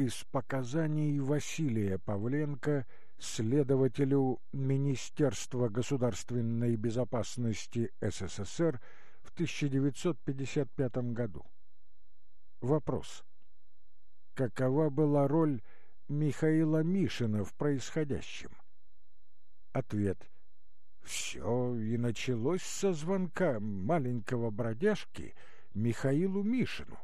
из показаний Василия Павленко следователю Министерства государственной безопасности СССР в 1955 году. Вопрос. Какова была роль Михаила Мишина в происходящем? Ответ. Все и началось со звонка маленького бродяжки Михаилу Мишину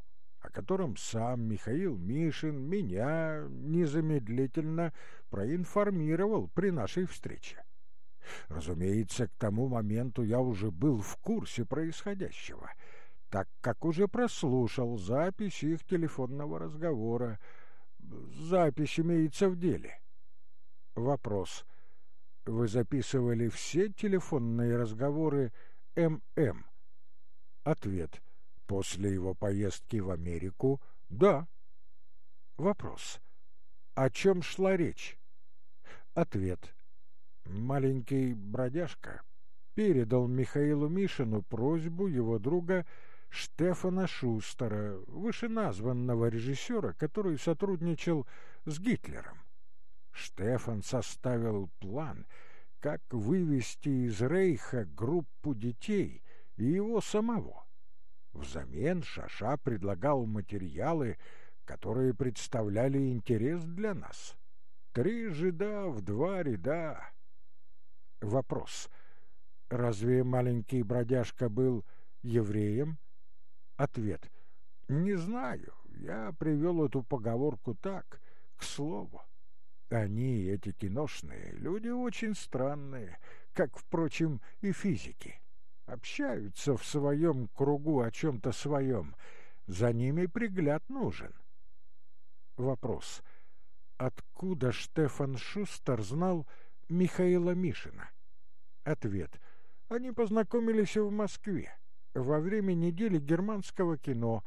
о котором сам Михаил Мишин меня незамедлительно проинформировал при нашей встрече. Разумеется, к тому моменту я уже был в курсе происходящего, так как уже прослушал запись их телефонного разговора. Запись имеется в деле. Вопрос. Вы записывали все телефонные разговоры ММ? Ответ. После его поездки в Америку – да. Вопрос. О чем шла речь? Ответ. Маленький бродяжка передал Михаилу Мишину просьбу его друга Штефана Шустера, вышеназванного режиссера, который сотрудничал с Гитлером. Штефан составил план, как вывести из Рейха группу детей и его самого. Взамен Шаша предлагал материалы, которые представляли интерес для нас. Три жида в два ряда. Вопрос. Разве маленький бродяжка был евреем? Ответ. Не знаю. Я привел эту поговорку так, к слову. Они, эти киношные, люди очень странные, как, впрочем, и физики общаются в своем кругу о чем-то своем. За ними пригляд нужен. Вопрос. Откуда Штефан Шустер знал Михаила Мишина? Ответ. Они познакомились в Москве во время недели германского кино.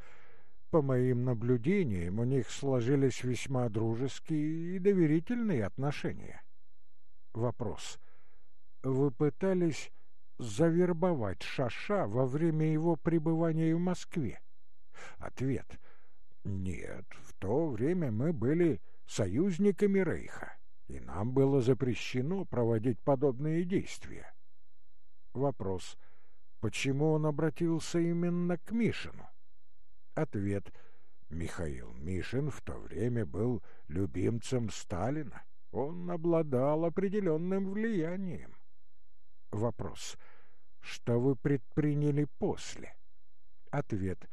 По моим наблюдениям, у них сложились весьма дружеские и доверительные отношения. Вопрос. Вы пытались завербовать Шаша во время его пребывания в Москве? Ответ. Нет, в то время мы были союзниками Рейха, и нам было запрещено проводить подобные действия. Вопрос. Почему он обратился именно к Мишину? Ответ. Михаил Мишин в то время был любимцем Сталина. Он обладал определенным влиянием. Вопрос. Что вы предприняли после? Ответ.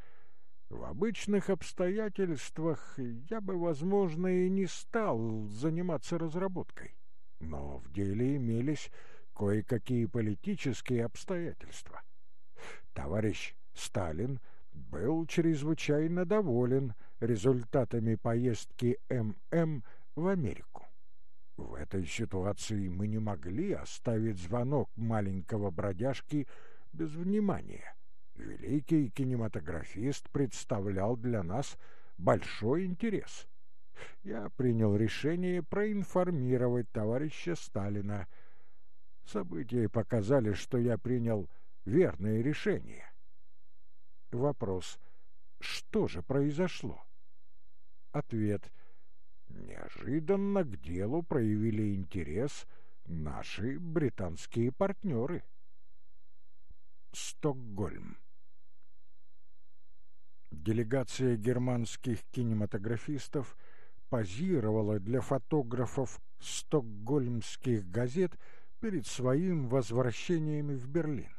В обычных обстоятельствах я бы, возможно, и не стал заниматься разработкой. Но в деле имелись кое-какие политические обстоятельства. Товарищ Сталин был чрезвычайно доволен результатами поездки ММ в Америку. В этой ситуации мы не могли оставить звонок маленького бродяжки без внимания. Великий кинематографист представлял для нас большой интерес. Я принял решение проинформировать товарища Сталина. События показали, что я принял верное решение. Вопрос. Что же произошло? Ответ — Неожиданно к делу проявили интерес наши британские партнеры. Стокгольм Делегация германских кинематографистов позировала для фотографов стокгольмских газет перед своим возвращением в Берлин.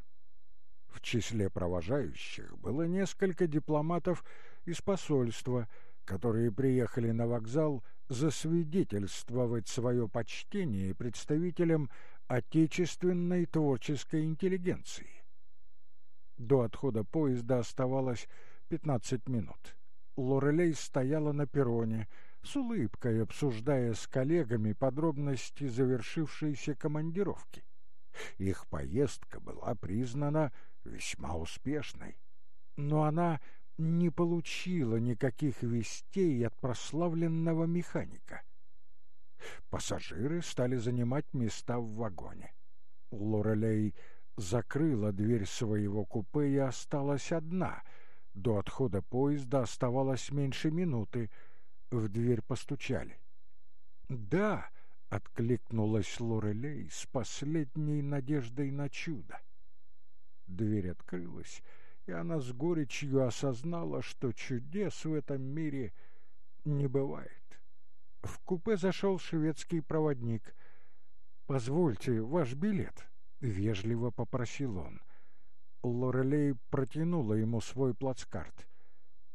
В числе провожающих было несколько дипломатов из посольства, которые приехали на вокзал засвидетельствовать свое почтение представителям отечественной творческой интеллигенции. До отхода поезда оставалось пятнадцать минут. Лорелей стояла на перроне, с улыбкой обсуждая с коллегами подробности завершившейся командировки. Их поездка была признана весьма успешной. Но она не получила никаких вестей от прославленного механика. Пассажиры стали занимать места в вагоне. Лорелей закрыла дверь своего купе и осталась одна. До отхода поезда оставалось меньше минуты. В дверь постучали. «Да!» — откликнулась Лорелей с последней надеждой на чудо. Дверь открылась, и она с горечью осознала, что чудес в этом мире не бывает. В купе зашел шведский проводник. «Позвольте, ваш билет», — вежливо попросил он. Лорелей протянула ему свой плацкарт.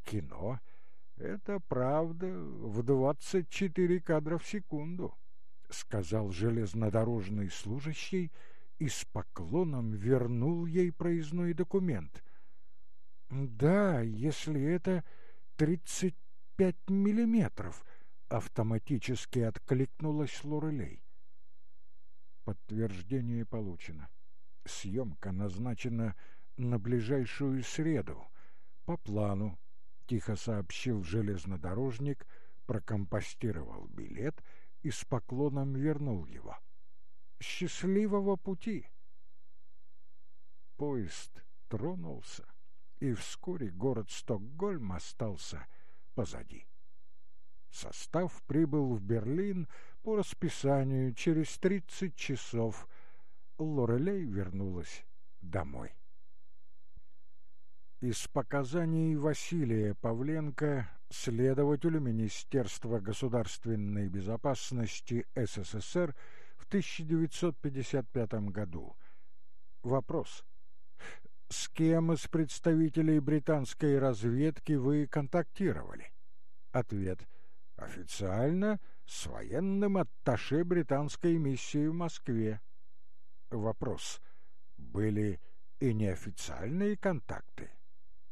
«Кино — это правда в двадцать четыре кадра в секунду», — сказал железнодорожный служащий и с поклоном вернул ей проездной документ. «Да, если это тридцать пять миллиметров», — автоматически откликнулась Лорелей. Подтверждение получено. Съемка назначена на ближайшую среду. По плану, — тихо сообщил железнодорожник, прокомпостировал билет и с поклоном вернул его. «Счастливого пути!» Поезд тронулся, и вскоре город Стокгольм остался позади. Состав прибыл в Берлин по расписанию через тридцать часов. Лорелей вернулась домой. Из показаний Василия Павленко, следователю Министерства государственной безопасности СССР в 1955 году. Вопрос. С кем из представителей британской разведки вы контактировали? Ответ. Официально с военным атташе британской миссии в Москве. Вопрос. Были и неофициальные контакты?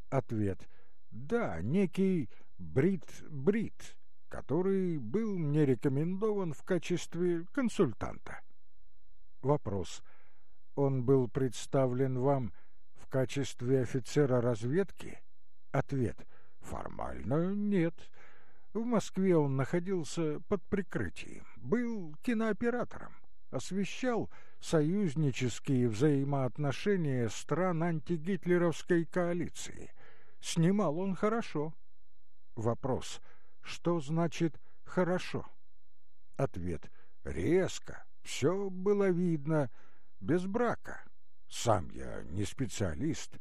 Ответ. Да, некий Брит Брит, который был мне рекомендован в качестве консультанта. Вопрос. Он был представлен вам качестве офицера разведки? Ответ. Формально нет. В Москве он находился под прикрытием, был кинооператором, освещал союзнические взаимоотношения стран антигитлеровской коалиции. Снимал он хорошо. Вопрос. Что значит «хорошо»? Ответ. Резко. Все было видно. Без брака. Сам я не специалист.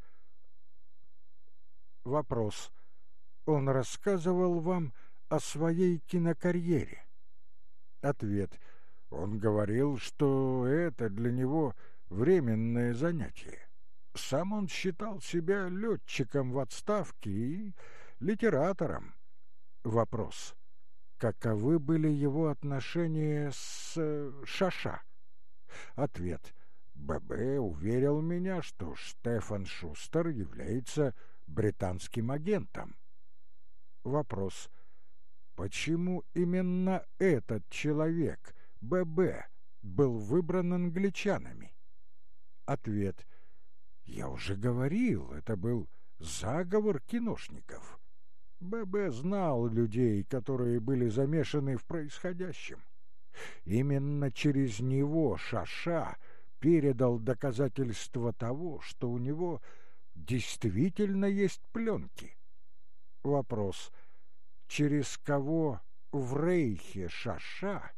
Вопрос. Он рассказывал вам о своей кинокарьере? Ответ. Он говорил, что это для него временное занятие. Сам он считал себя летчиком в отставке и литератором. Вопрос. Каковы были его отношения с э, Шаша? Ответ. ББ уверил меня, что Штефан Шустер является британским агентом. Вопрос. Почему именно этот человек, ББ, был выбран англичанами? Ответ. Я уже говорил, это был заговор киношников. ББ знал людей, которые были замешаны в происходящем. Именно через него Шаша передал доказательства того, что у него действительно есть пленки. Вопрос — через кого в Рейхе Шаша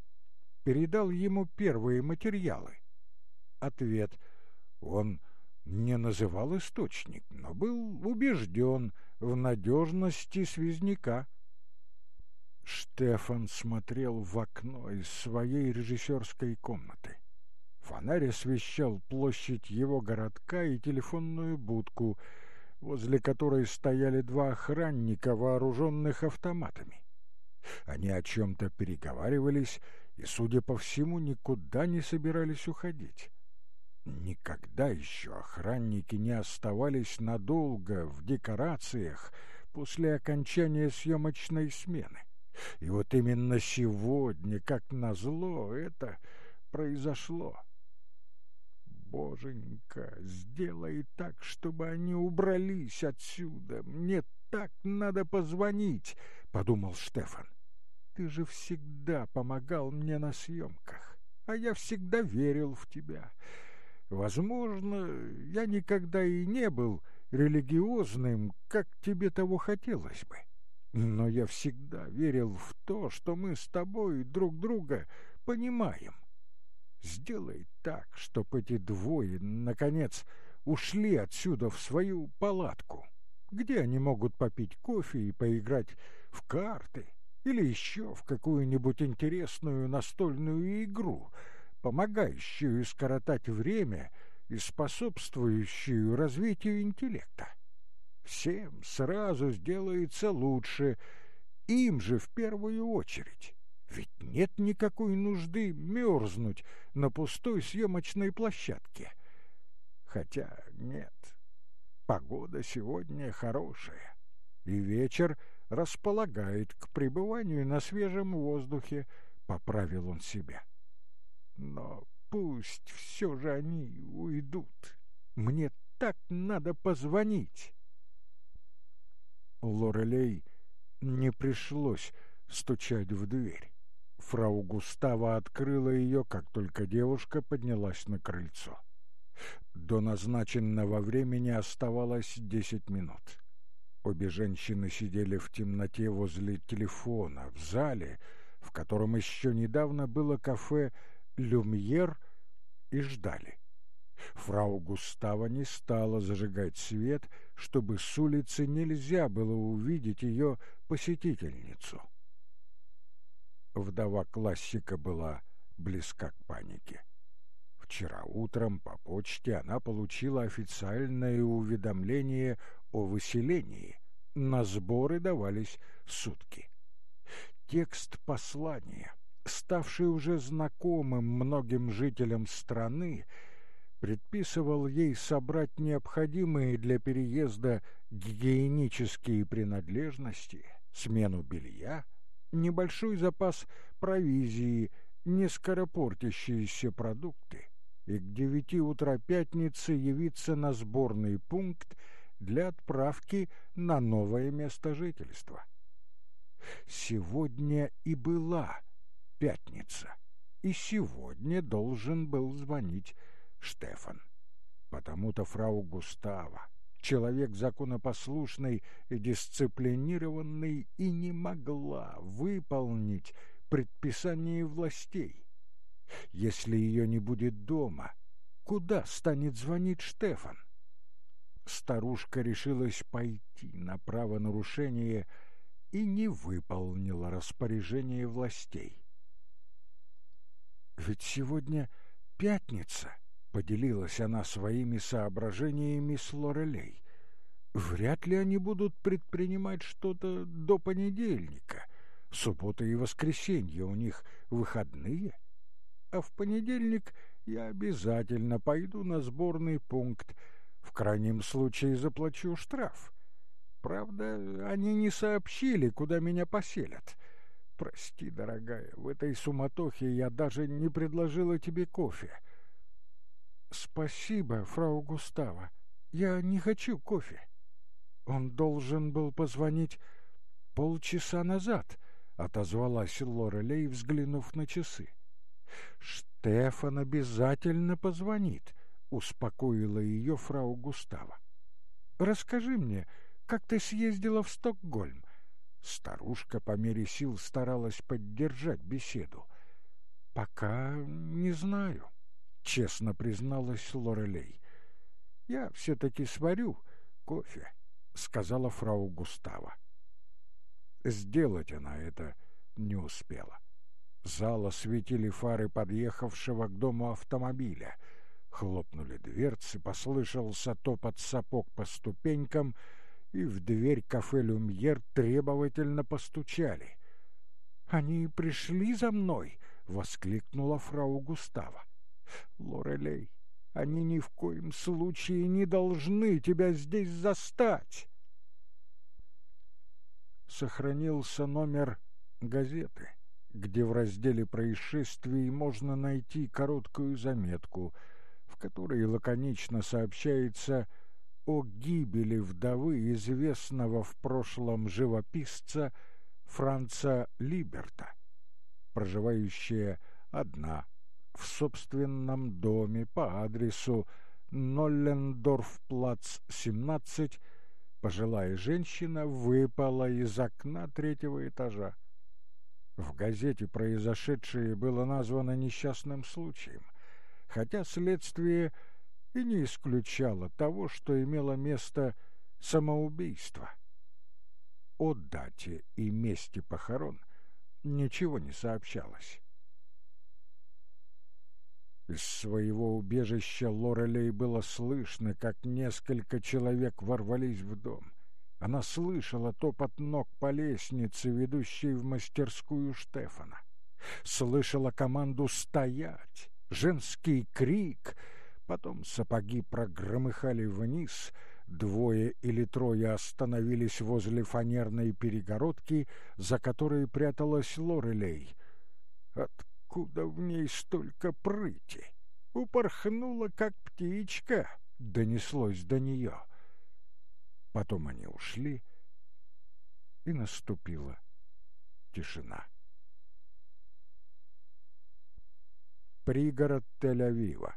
передал ему первые материалы? Ответ. Он не называл источник, но был убежден в надежности связняка. Штефан смотрел в окно из своей режиссерской комнаты. Фонарь освещал площадь его городка и телефонную будку — возле которой стояли два охранника, вооруженных автоматами. Они о чем-то переговаривались и, судя по всему, никуда не собирались уходить. Никогда еще охранники не оставались надолго в декорациях после окончания съемочной смены. И вот именно сегодня, как назло, это произошло. Боженька, сделай так, чтобы они убрались отсюда. Мне так надо позвонить, — подумал Штефан. Ты же всегда помогал мне на съемках, а я всегда верил в тебя. Возможно, я никогда и не был религиозным, как тебе того хотелось бы. но я всегда верил в то, что мы с тобой друг друга понимаем. Сделай так, чтоб эти двое, наконец, ушли отсюда в свою палатку, где они могут попить кофе и поиграть в карты или еще в какую-нибудь интересную настольную игру, помогающую скоротать время и способствующую развитию интеллекта. Всем сразу сделается лучше, им же в первую очередь. Ведь нет никакой нужды мерзнуть на пустой съемочной площадке. Хотя нет, погода сегодня хорошая, и вечер располагает к пребыванию на свежем воздухе, поправил он себя. Но пусть все же они уйдут. Мне так надо позвонить. Лорелей не пришлось стучать в дверь. Фрау Густава открыла ее, как только девушка поднялась на крыльцо. До назначенного времени оставалось десять минут. Обе женщины сидели в темноте возле телефона, в зале, в котором еще недавно было кафе «Люмьер», и ждали. Фрау Густава не стала зажигать свет, чтобы с улицы нельзя было увидеть ее посетительницу. Вдова классика была близка к панике. Вчера утром по почте она получила официальное уведомление о выселении. На сборы давались сутки. Текст послания, ставший уже знакомым многим жителям страны, предписывал ей собрать необходимые для переезда гигиенические принадлежности, смену белья, небольшой запас провизии, нескоропортящиеся продукты, и к девяти утра пятницы явиться на сборный пункт для отправки на новое место жительства. Сегодня и была пятница, и сегодня должен был звонить Штефан. Потому-то фрау Густава, человек законопослушный и дисциплинированный, и не могла выполнить предписание властей. Если ее не будет дома, куда станет звонить Штефан? Старушка решилась пойти на правонарушение и не выполнила распоряжение властей. Ведь сегодня пятница, Поделилась она своими соображениями с Лорелей. Вряд ли они будут предпринимать что-то до понедельника. Суббота и воскресенье у них выходные. А в понедельник я обязательно пойду на сборный пункт. В крайнем случае заплачу штраф. Правда, они не сообщили, куда меня поселят. Прости, дорогая, в этой суматохе я даже не предложила тебе кофе. — «Спасибо, фрау Густава. Я не хочу кофе». «Он должен был позвонить полчаса назад», — отозвалась Лорелей, взглянув на часы. «Штефан обязательно позвонит», — успокоила ее фрау Густава. «Расскажи мне, как ты съездила в Стокгольм?» Старушка по мере сил старалась поддержать беседу. «Пока не знаю. — честно призналась Лорелей. «Я все-таки сварю кофе», — сказала фрау Густава. Сделать она это не успела. Зал осветили фары подъехавшего к дому автомобиля. Хлопнули дверцы, послышался топот сапог по ступенькам, и в дверь кафе «Люмьер» требовательно постучали. «Они пришли за мной!» — воскликнула фрау Густава. Лорелей, они ни в коем случае не должны тебя здесь застать. Сохранился номер газеты, где в разделе происшествий можно найти короткую заметку, в которой лаконично сообщается о гибели вдовы известного в прошлом живописца Франца Либерта, проживающая одна в собственном доме по адресу Ноллендорфплац, 17, Пожилая женщина выпала из окна третьего этажа. В газете произошедшее было названо несчастным случаем, хотя следствие и не исключало того, что имело место самоубийство. О дате и месте похорон ничего не сообщалось. Из своего убежища Лорелей было слышно, как несколько человек ворвались в дом. Она слышала топот ног по лестнице, ведущей в мастерскую Штефана. Слышала команду «стоять», женский крик. Потом сапоги прогромыхали вниз, двое или трое остановились возле фанерной перегородки, за которой пряталась Лорелей. От откуда в ней столько прыти? Упорхнула, как птичка, донеслось до нее. Потом они ушли, и наступила тишина. Пригород Тель-Авива.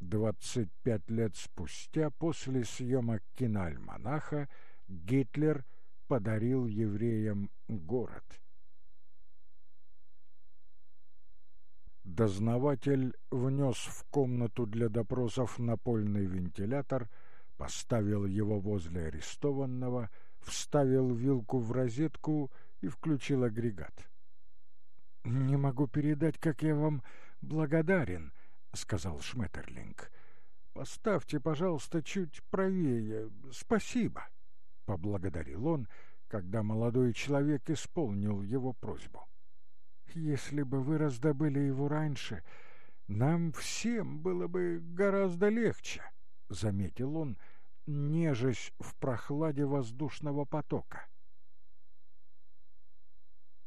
Двадцать пять лет спустя, после съемок киноальманаха, Гитлер подарил евреям город — Дознаватель внес в комнату для допросов напольный вентилятор, поставил его возле арестованного, вставил вилку в розетку и включил агрегат. «Не могу передать, как я вам благодарен», — сказал Шметерлинг. «Поставьте, пожалуйста, чуть правее. Спасибо», — поблагодарил он, когда молодой человек исполнил его просьбу. Если бы вы раздобыли его раньше, нам всем было бы гораздо легче, — заметил он, нежась в прохладе воздушного потока.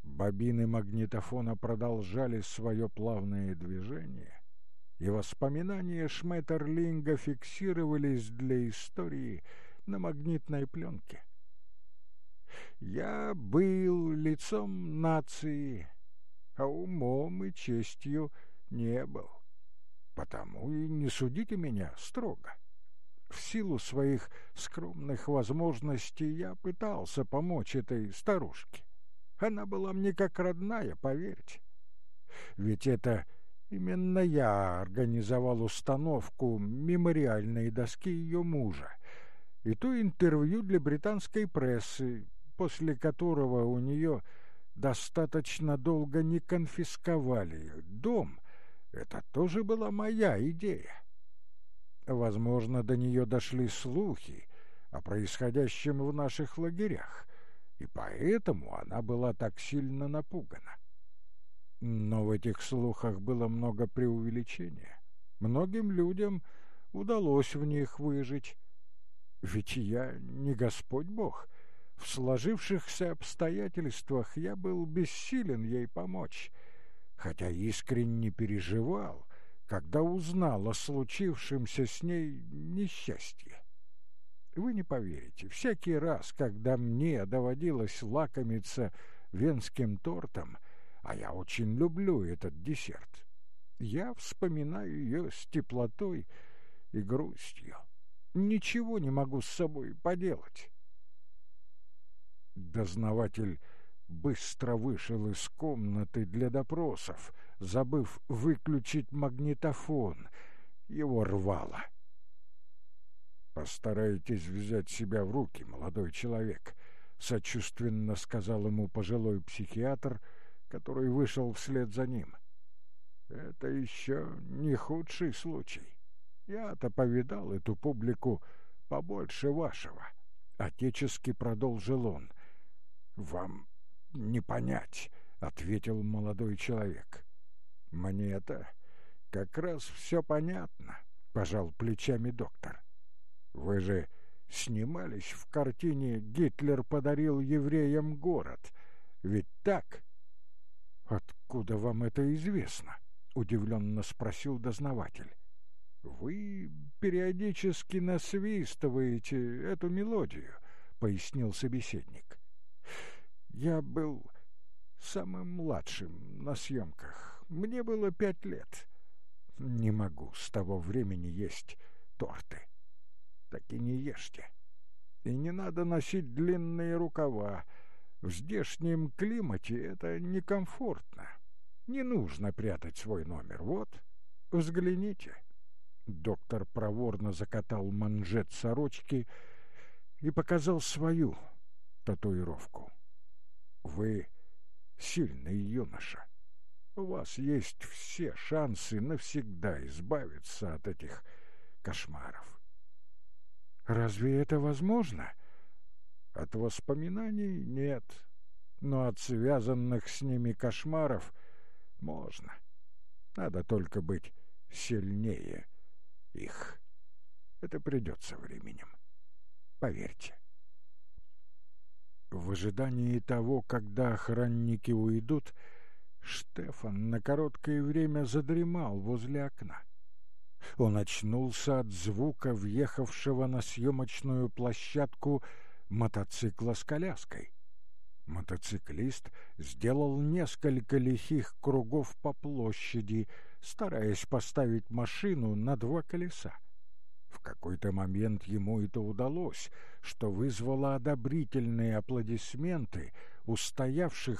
Бобины магнитофона продолжали свое плавное движение, и воспоминания Шметерлинга фиксировались для истории на магнитной пленке. «Я был лицом нации», а умом и честью не был. Потому и не судите меня строго. В силу своих скромных возможностей я пытался помочь этой старушке. Она была мне как родная, поверьте. Ведь это именно я организовал установку мемориальной доски ее мужа и то интервью для британской прессы, после которого у нее достаточно долго не конфисковали дом, это тоже была моя идея. Возможно, до нее дошли слухи о происходящем в наших лагерях, и поэтому она была так сильно напугана. Но в этих слухах было много преувеличения. Многим людям удалось в них выжить. Ведь я не Господь Бог, в сложившихся обстоятельствах я был бессилен ей помочь, хотя искренне переживал, когда узнал о случившемся с ней несчастье. Вы не поверите, всякий раз, когда мне доводилось лакомиться венским тортом, а я очень люблю этот десерт, я вспоминаю ее с теплотой и грустью. Ничего не могу с собой поделать. Дознаватель быстро вышел из комнаты для допросов, забыв выключить магнитофон. Его рвало. «Постарайтесь взять себя в руки, молодой человек», — сочувственно сказал ему пожилой психиатр, который вышел вслед за ним. «Это еще не худший случай. Я-то повидал эту публику побольше вашего», — отечески продолжил он. «Вам не понять», — ответил молодой человек. «Мне это как раз все понятно», — пожал плечами доктор. «Вы же снимались в картине «Гитлер подарил евреям город». Ведь так?» «Откуда вам это известно?» — удивленно спросил дознаватель. «Вы периодически насвистываете эту мелодию», — пояснил собеседник. Я был самым младшим на съемках. Мне было пять лет. Не могу с того времени есть торты. Так и не ешьте. И не надо носить длинные рукава. В здешнем климате это некомфортно. Не нужно прятать свой номер. Вот, взгляните. Доктор проворно закатал манжет сорочки и показал свою татуировку. Вы сильный юноша. У вас есть все шансы навсегда избавиться от этих кошмаров. Разве это возможно? От воспоминаний нет, но от связанных с ними кошмаров можно. Надо только быть сильнее их. Это придется временем. Поверьте. В ожидании того, когда охранники уйдут, Штефан на короткое время задремал возле окна. Он очнулся от звука въехавшего на съемочную площадку мотоцикла с коляской. Мотоциклист сделал несколько лихих кругов по площади, стараясь поставить машину на два колеса. В какой-то момент ему это удалось, что вызвало одобрительные аплодисменты у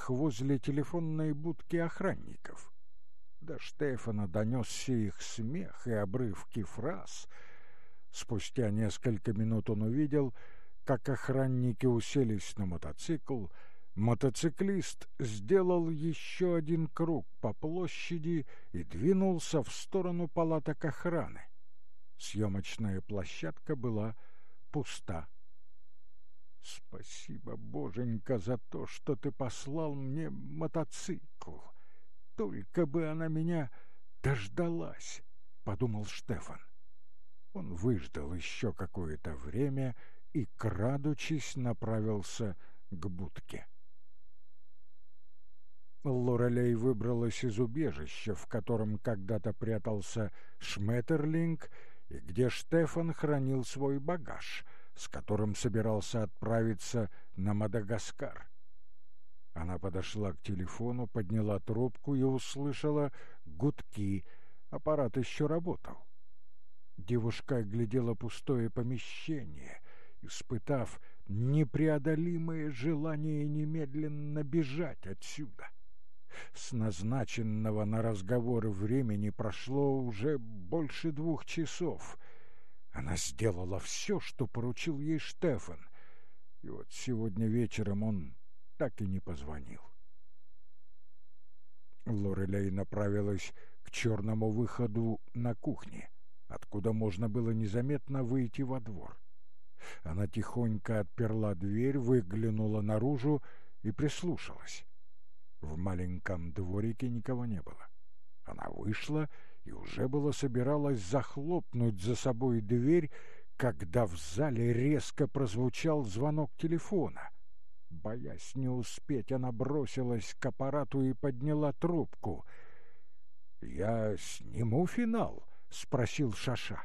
возле телефонной будки охранников. До Штефана донесся их смех и обрывки фраз. Спустя несколько минут он увидел, как охранники уселись на мотоцикл, мотоциклист сделал еще один круг по площади и двинулся в сторону палаток охраны. Съемочная площадка была пуста. «Спасибо, Боженька, за то, что ты послал мне мотоцикл. Только бы она меня дождалась», — подумал Штефан. Он выждал еще какое-то время и, крадучись, направился к будке. Лорелей выбралась из убежища, в котором когда-то прятался Шметерлинг, и где Штефан хранил свой багаж, с которым собирался отправиться на Мадагаскар. Она подошла к телефону, подняла трубку и услышала гудки. Аппарат еще работал. Девушка глядела пустое помещение, испытав непреодолимое желание немедленно бежать отсюда. С назначенного на разговор времени прошло уже больше двух часов. Она сделала все, что поручил ей Штефан, и вот сегодня вечером он так и не позвонил. Лорелей направилась к черному выходу на кухне, откуда можно было незаметно выйти во двор. Она тихонько отперла дверь, выглянула наружу и прислушалась. В маленьком дворике никого не было. Она вышла и уже было собиралась захлопнуть за собой дверь, когда в зале резко прозвучал звонок телефона. Боясь не успеть, она бросилась к аппарату и подняла трубку. «Я сниму финал?» — спросил Шаша.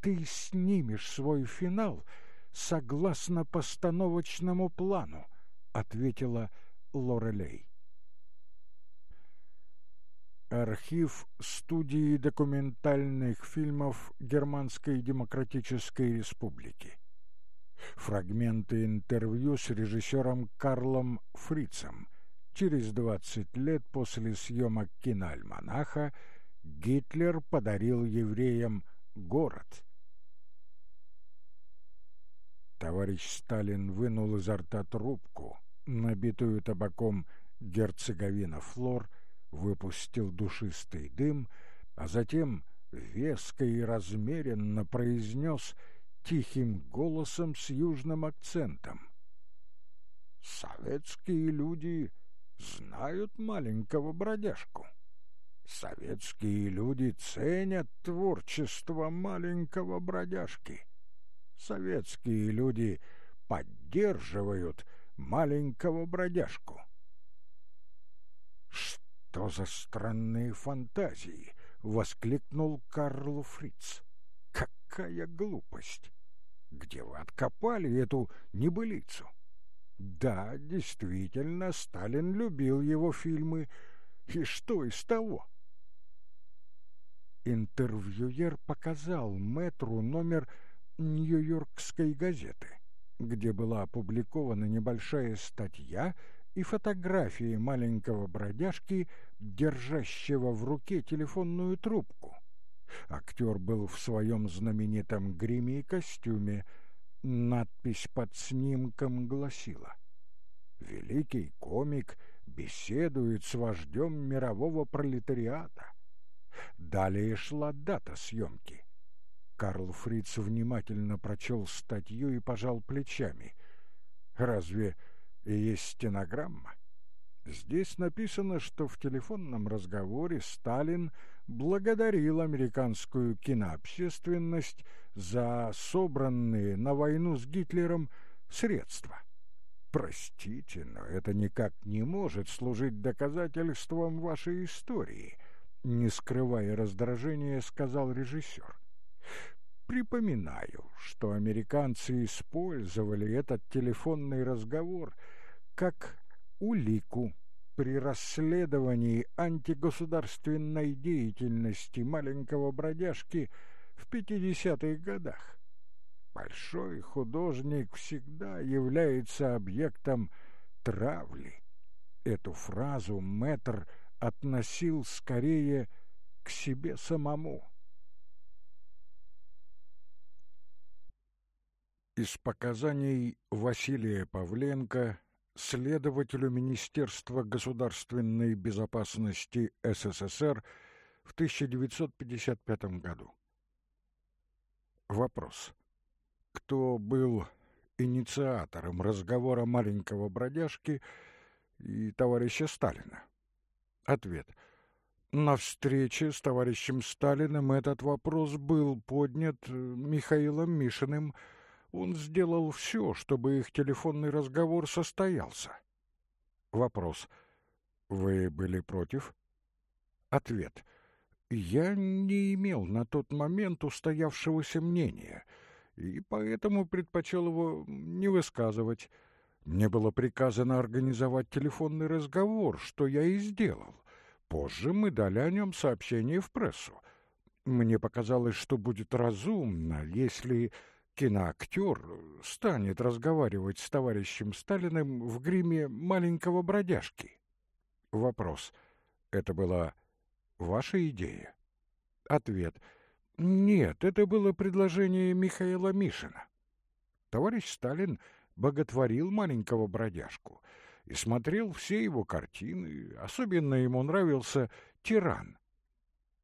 «Ты снимешь свой финал согласно постановочному плану», — ответила Лорелей. Архив студии документальных фильмов Германской Демократической Республики. Фрагменты интервью с режиссером Карлом Фрицем. Через 20 лет после съемок киноальманаха Гитлер подарил евреям город. Товарищ Сталин вынул изо рта трубку, набитую табаком герцеговина флор, выпустил душистый дым, а затем веско и размеренно произнес тихим голосом с южным акцентом. «Советские люди знают маленького бродяжку. Советские люди ценят творчество маленького бродяжки. Советские люди поддерживают маленького бродяжку. «Что за странные фантазии?» — воскликнул Карл Фриц. «Какая глупость! Где вы откопали эту небылицу?» «Да, действительно, Сталин любил его фильмы. И что из того?» Интервьюер показал мэтру номер Нью-Йоркской газеты где была опубликована небольшая статья и фотографии маленького бродяжки, держащего в руке телефонную трубку. Актер был в своем знаменитом гриме и костюме. Надпись под снимком гласила «Великий комик беседует с вождем мирового пролетариата». Далее шла дата съемки. Карл Фриц внимательно прочел статью и пожал плечами. «Разве есть стенограмма?» Здесь написано, что в телефонном разговоре Сталин благодарил американскую кинообщественность за собранные на войну с Гитлером средства. Простите, но это никак не может служить доказательством вашей истории, не скрывая раздражения, сказал режиссер. Припоминаю, что американцы использовали этот телефонный разговор как улику при расследовании антигосударственной деятельности маленького бродяжки в 50-х годах. Большой художник всегда является объектом травли. Эту фразу Мэтр относил скорее к себе самому. Из показаний Василия Павленко следователю Министерства государственной безопасности СССР в 1955 году. Вопрос. Кто был инициатором разговора маленького бродяжки и товарища Сталина? Ответ. На встрече с товарищем Сталиным этот вопрос был поднят Михаилом Мишиным, он сделал все, чтобы их телефонный разговор состоялся. Вопрос. Вы были против? Ответ. Я не имел на тот момент устоявшегося мнения, и поэтому предпочел его не высказывать. Мне было приказано организовать телефонный разговор, что я и сделал. Позже мы дали о нем сообщение в прессу. Мне показалось, что будет разумно, если киноактер станет разговаривать с товарищем Сталиным в гриме маленького бродяжки? Вопрос. Это была ваша идея? Ответ. Нет, это было предложение Михаила Мишина. Товарищ Сталин боготворил маленького бродяжку и смотрел все его картины. Особенно ему нравился «Тиран».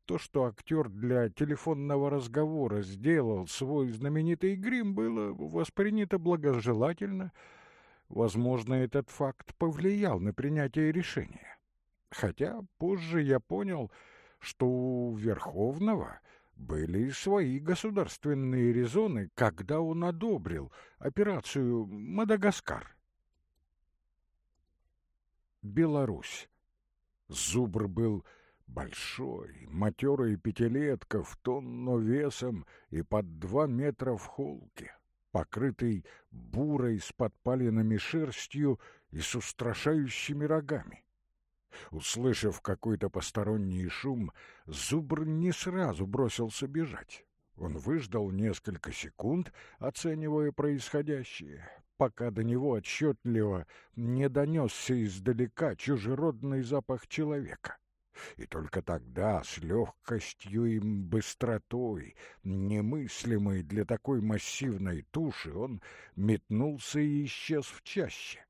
То, что актер для телефонного разговора сделал свой знаменитый грим, было воспринято благожелательно. Возможно, этот факт повлиял на принятие решения. Хотя позже я понял, что у Верховного были свои государственные резоны, когда он одобрил операцию «Мадагаскар». Беларусь. Зубр был Большой, матерый пятилетка в тонну весом и под два метра в холке, покрытый бурой с подпаленными шерстью и с устрашающими рогами. Услышав какой-то посторонний шум, зубр не сразу бросился бежать. Он выждал несколько секунд, оценивая происходящее, пока до него отчетливо не донесся издалека чужеродный запах человека. И только тогда, с легкостью и быстротой, немыслимой для такой массивной туши, он метнулся и исчез в чаще.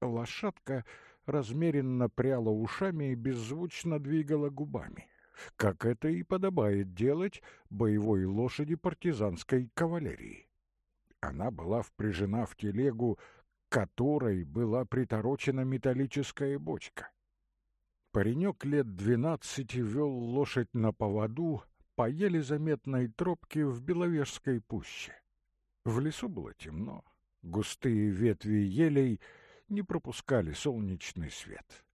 Лошадка размеренно пряла ушами и беззвучно двигала губами, как это и подобает делать боевой лошади партизанской кавалерии. Она была впряжена в телегу, которой была приторочена металлическая бочка. Паренек лет двенадцати вел лошадь на поводу по еле заметной тропке в Беловежской пуще. В лесу было темно, густые ветви елей не пропускали солнечный свет.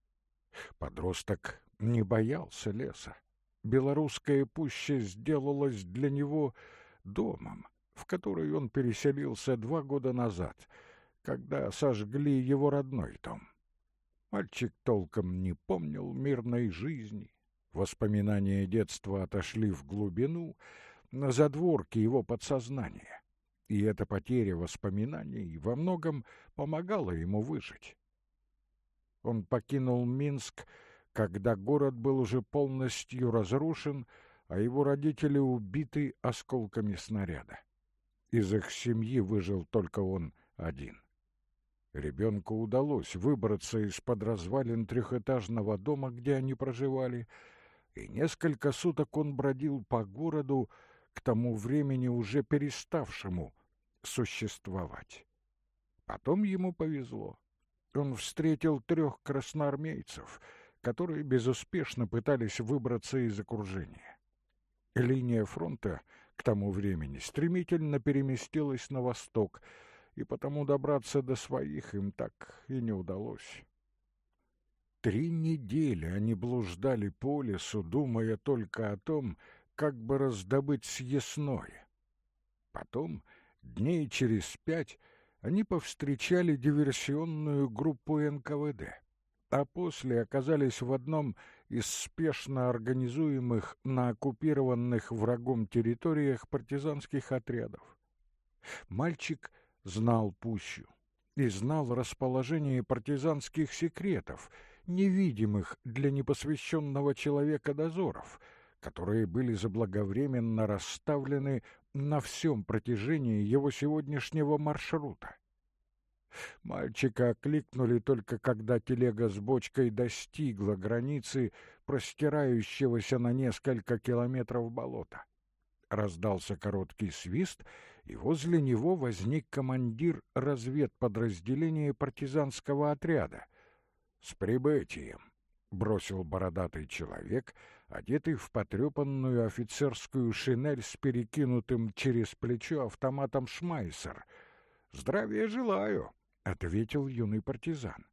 Подросток не боялся леса. Белорусская пуща сделалась для него домом, в который он переселился два года назад, когда сожгли его родной дом. Мальчик толком не помнил мирной жизни. Воспоминания детства отошли в глубину, на задворке его подсознания. и эта потеря воспоминаний во многом помогала ему выжить. Он покинул Минск, когда город был уже полностью разрушен, а его родители убиты осколками снаряда. Из их семьи выжил только он один. Ребенку удалось выбраться из-под развалин трехэтажного дома, где они проживали, и несколько суток он бродил по городу, к тому времени уже переставшему существовать. Потом ему повезло. Он встретил трех красноармейцев, которые безуспешно пытались выбраться из окружения. Линия фронта к тому времени стремительно переместилась на восток — и потому добраться до своих им так и не удалось. Три недели они блуждали по лесу, думая только о том, как бы раздобыть съестное. Потом, дней через пять, они повстречали диверсионную группу НКВД, а после оказались в одном из спешно организуемых на оккупированных врагом территориях партизанских отрядов. Мальчик знал пущу и знал расположение партизанских секретов, невидимых для непосвященного человека дозоров, которые были заблаговременно расставлены на всем протяжении его сегодняшнего маршрута. Мальчика окликнули только когда телега с бочкой достигла границы простирающегося на несколько километров болота. Раздался короткий свист — и возле него возник командир разведподразделения партизанского отряда. «С прибытием!» — бросил бородатый человек, одетый в потрепанную офицерскую шинель с перекинутым через плечо автоматом «Шмайсер». «Здравия желаю!» — ответил юный партизан.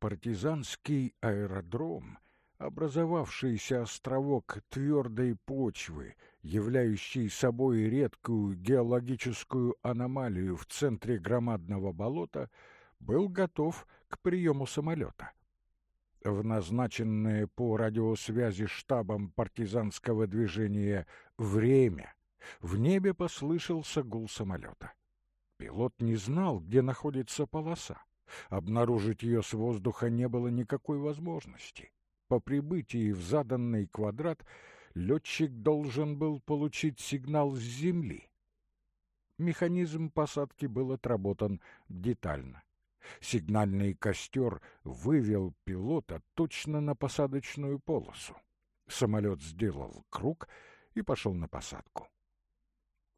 Партизанский аэродром, образовавшийся островок твердой почвы — являющий собой редкую геологическую аномалию в центре громадного болота, был готов к приему самолета. В назначенное по радиосвязи штабом партизанского движения время в небе послышался гул самолета. Пилот не знал, где находится полоса. Обнаружить ее с воздуха не было никакой возможности. По прибытии в заданный квадрат летчик должен был получить сигнал с земли. Механизм посадки был отработан детально. Сигнальный костер вывел пилота точно на посадочную полосу. Самолет сделал круг и пошел на посадку.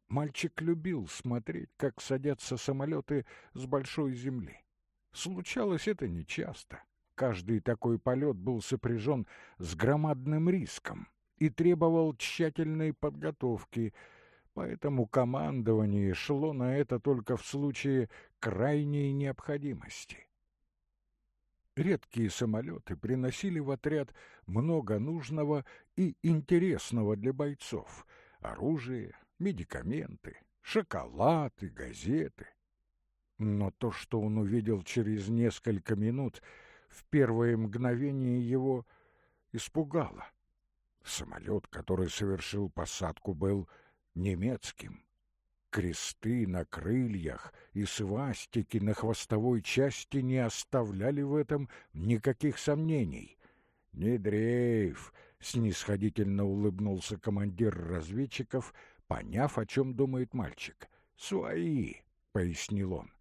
Мальчик любил смотреть, как садятся самолеты с большой земли. Случалось это нечасто. Каждый такой полет был сопряжен с громадным риском и требовал тщательной подготовки, поэтому командование шло на это только в случае крайней необходимости. Редкие самолеты приносили в отряд много нужного и интересного для бойцов — оружие, медикаменты, шоколад и газеты. Но то, что он увидел через несколько минут, в первое мгновение его испугало — Самолет, который совершил посадку, был немецким. Кресты на крыльях и свастики на хвостовой части не оставляли в этом никаких сомнений. «Не дрейф!» — снисходительно улыбнулся командир разведчиков, поняв, о чем думает мальчик. «Свои!» — пояснил он.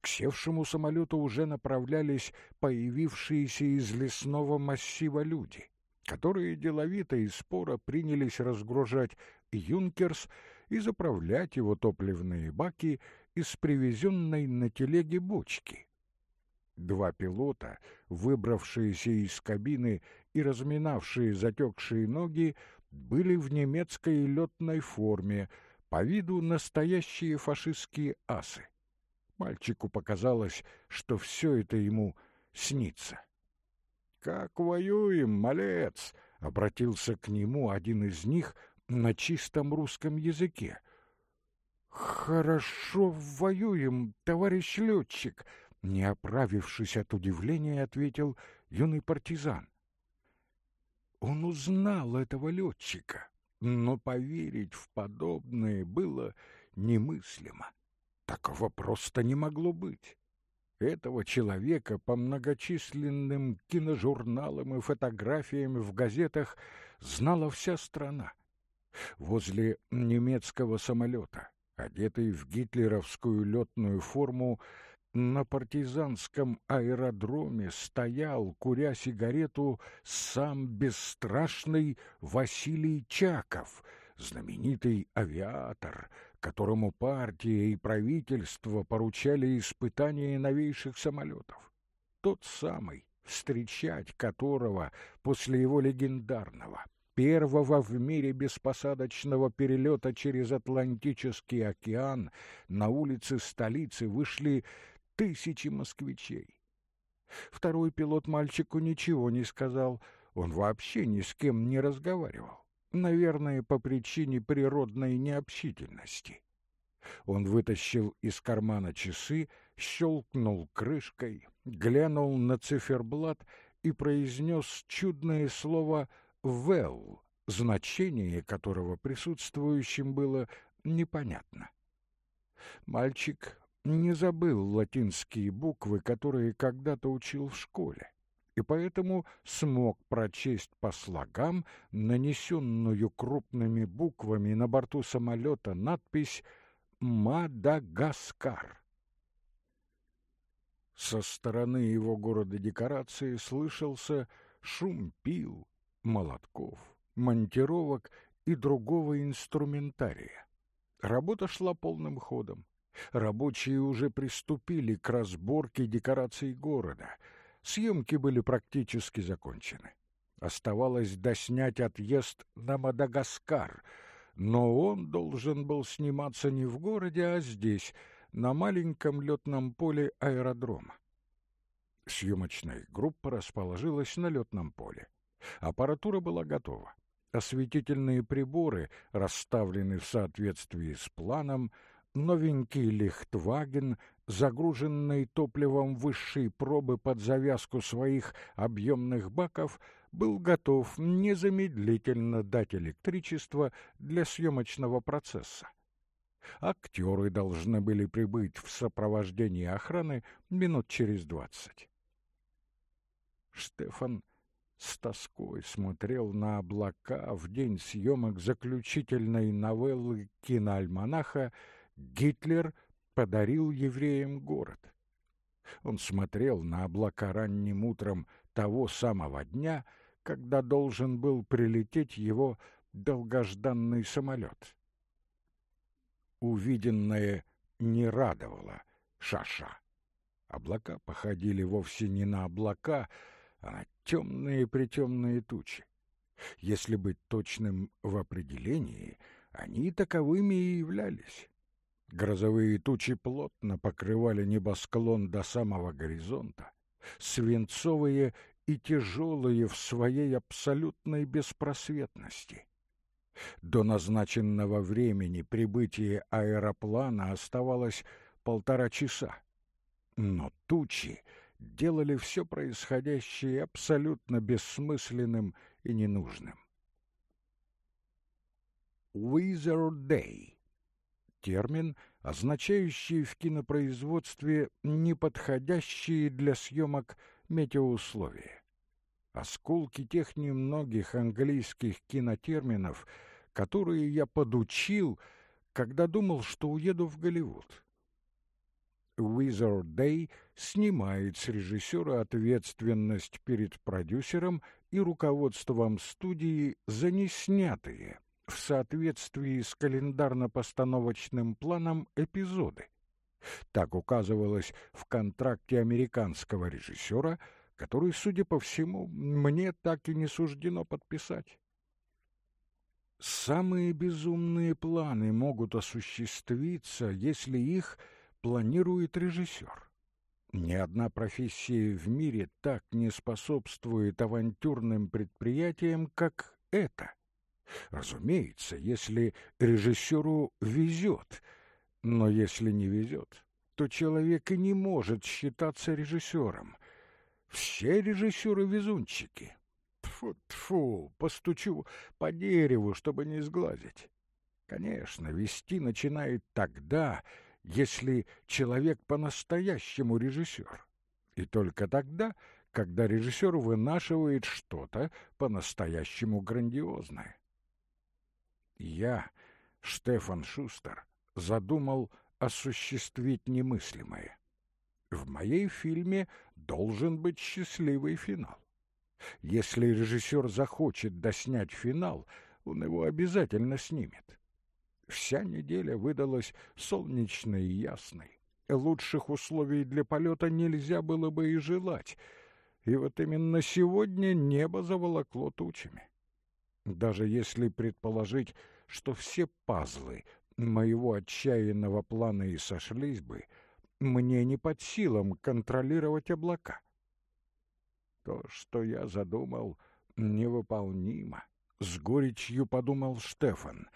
К севшему самолету уже направлялись появившиеся из лесного массива люди которые деловито и споро принялись разгружать «Юнкерс» и заправлять его топливные баки из привезенной на телеге бочки. Два пилота, выбравшиеся из кабины и разминавшие затекшие ноги, были в немецкой летной форме, по виду настоящие фашистские асы. Мальчику показалось, что все это ему снится. «Как воюем, малец!» — обратился к нему один из них на чистом русском языке. «Хорошо воюем, товарищ летчик!» — не оправившись от удивления, ответил юный партизан. Он узнал этого летчика, но поверить в подобное было немыслимо. Такого просто не могло быть. Этого человека по многочисленным киножурналам и фотографиям в газетах знала вся страна. Возле немецкого самолета, одетый в гитлеровскую летную форму, на партизанском аэродроме стоял, куря сигарету, сам бесстрашный Василий Чаков, знаменитый авиатор, которому партия и правительство поручали испытания новейших самолетов. Тот самый, встречать которого после его легендарного, первого в мире беспосадочного перелета через Атлантический океан на улицы столицы вышли тысячи москвичей. Второй пилот мальчику ничего не сказал, он вообще ни с кем не разговаривал, наверное, по причине природной необщительности. Он вытащил из кармана часы, щелкнул крышкой, глянул на циферблат и произнес чудное слово «well», значение которого присутствующим было непонятно. Мальчик не забыл латинские буквы, которые когда-то учил в школе, и поэтому смог прочесть по слогам нанесенную крупными буквами на борту самолета надпись «Мадагаскар». Со стороны его города декорации слышался шум пил, молотков, монтировок и другого инструментария. Работа шла полным ходом. Рабочие уже приступили к разборке декораций города. Съемки были практически закончены. Оставалось доснять отъезд на Мадагаскар, но он должен был сниматься не в городе, а здесь, на маленьком летном поле аэродрома. Съемочная группа расположилась на летном поле. Аппаратура была готова. Осветительные приборы расставлены в соответствии с планом, новенький Лихтваген, загруженный топливом высшей пробы под завязку своих объемных баков, был готов незамедлительно дать электричество для съемочного процесса. Актеры должны были прибыть в сопровождении охраны минут через двадцать. Штефан с тоской смотрел на облака в день съемок заключительной новеллы киноальманаха Гитлер подарил евреям город. Он смотрел на облака ранним утром того самого дня, когда должен был прилететь его долгожданный самолет. Увиденное не радовало Шаша. Облака походили вовсе не на облака, а на темные-притемные тучи. Если быть точным в определении, они таковыми и являлись. Грозовые тучи плотно покрывали небосклон до самого горизонта, свинцовые и тяжелые в своей абсолютной беспросветности. До назначенного времени прибытия аэроплана оставалось полтора часа, но тучи делали все происходящее абсолютно бессмысленным и ненужным. Wizard Day термин, означающий в кинопроизводстве неподходящие для съемок метеоусловия. Осколки тех немногих английских кинотерминов, которые я подучил, когда думал, что уеду в Голливуд. Wizard Day снимает с режиссера ответственность перед продюсером и руководством студии за неснятые, в соответствии с календарно-постановочным планом эпизоды. Так указывалось в контракте американского режиссера, который, судя по всему, мне так и не суждено подписать. Самые безумные планы могут осуществиться, если их планирует режиссер. Ни одна профессия в мире так не способствует авантюрным предприятиям, как это. Разумеется, если режиссеру везет, но если не везет, то человек и не может считаться режиссером. Все режиссеры везунчики. Тфу-тфу, постучу по дереву, чтобы не сглазить. Конечно, вести начинает тогда, если человек по-настоящему режиссер. И только тогда, когда режиссер вынашивает что-то по-настоящему грандиозное. Я, Штефан Шустер, задумал осуществить немыслимое. В моей фильме должен быть счастливый финал. Если режиссер захочет доснять финал, он его обязательно снимет. Вся неделя выдалась солнечной и ясной. Лучших условий для полета нельзя было бы и желать. И вот именно сегодня небо заволокло тучами. Даже если предположить, что все пазлы моего отчаянного плана и сошлись бы, мне не под силам контролировать облака. То, что я задумал, невыполнимо. С горечью подумал Штефан.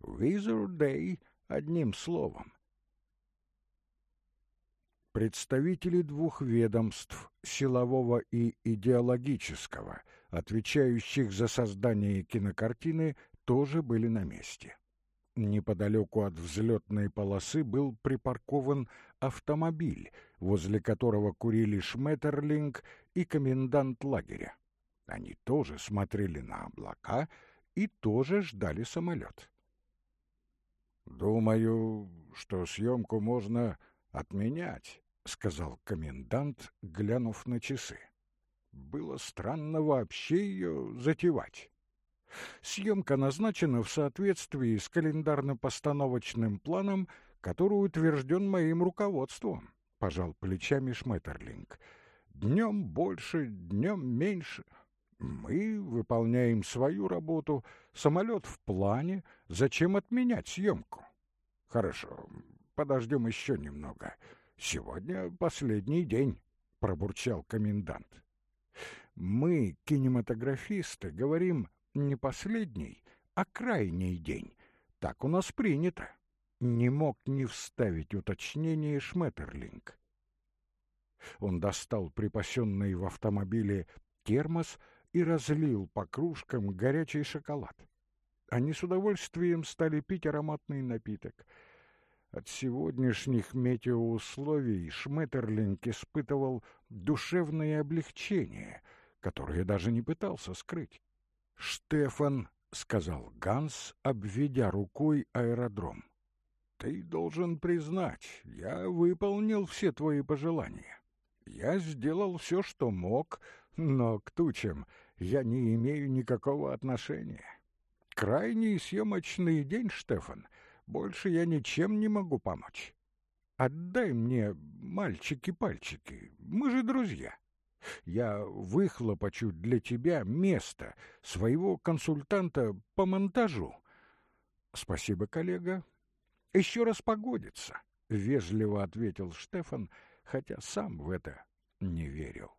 Визердей одним словом. Представители двух ведомств, силового и идеологического, отвечающих за создание кинокартины, тоже были на месте. Неподалеку от взлетной полосы был припаркован автомобиль, возле которого курили Шметерлинг и комендант лагеря. Они тоже смотрели на облака и тоже ждали самолет. «Думаю, что съемку можно отменять», — сказал комендант, глянув на часы. «Было странно вообще ее затевать». Съемка назначена в соответствии с календарно-постановочным планом, который утвержден моим руководством, — пожал плечами Шметерлинг. Днем больше, днем меньше. Мы выполняем свою работу, самолет в плане, зачем отменять съемку? Хорошо, подождем еще немного. Сегодня последний день, — пробурчал комендант. Мы, кинематографисты, говорим не последний, а крайний день. Так у нас принято. Не мог не вставить уточнение Шметерлинг. Он достал припасенный в автомобиле термос и разлил по кружкам горячий шоколад. Они с удовольствием стали пить ароматный напиток. От сегодняшних метеоусловий Шметерлинг испытывал душевное облегчение, которое даже не пытался скрыть. «Штефан», — сказал Ганс, обведя рукой аэродром, — «ты должен признать, я выполнил все твои пожелания. Я сделал все, что мог, но к тучам я не имею никакого отношения. Крайний съемочный день, Штефан, больше я ничем не могу помочь. Отдай мне мальчики-пальчики, мы же друзья». Я выхлопочу для тебя место своего консультанта по монтажу. Спасибо, коллега. Еще раз погодится, — вежливо ответил Штефан, хотя сам в это не верил.